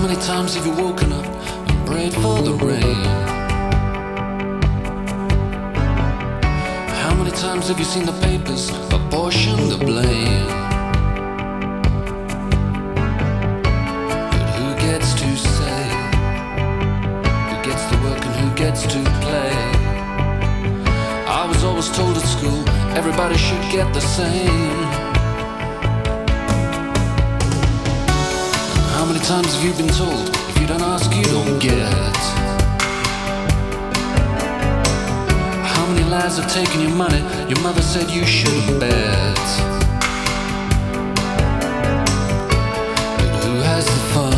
many times have you woken up and prayed for the rain? How many times have you seen the papers apportion the blame? But who gets to say? Who gets the work and who gets to play? I was always told at school everybody should get the same. Many times have you been told if you don't ask, you don't get? How many lies have taken your money? Your mother said you shouldn't bet. But who has the fun?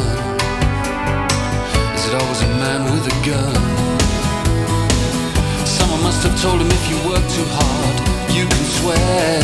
Is it always a man with a gun? Someone must have told him if you work too hard, you can sweat.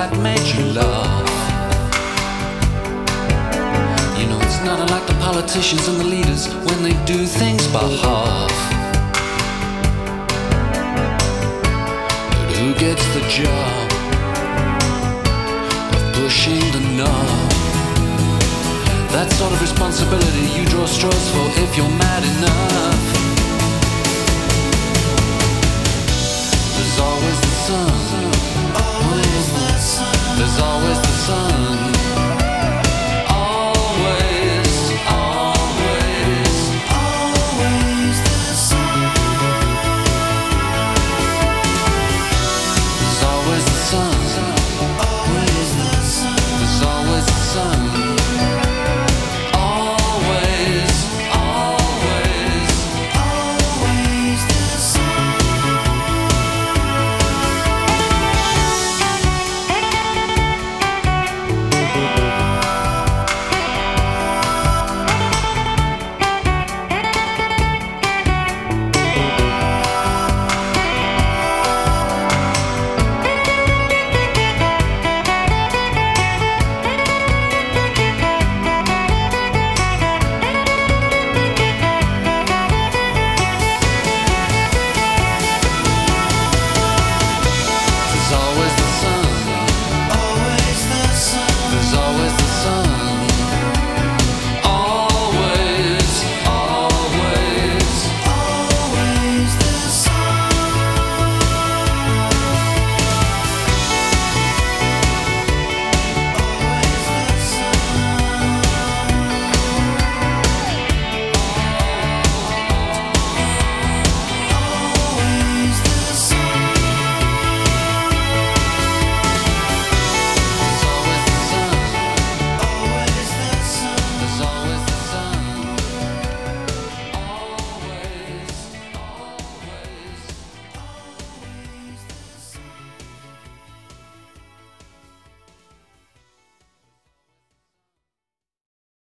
That made you laugh? You know, it's not unlike the politicians and the leaders when they do things by half. But who gets the job of pushing the knob? That sort of responsibility you draw straws for if you're mad enough.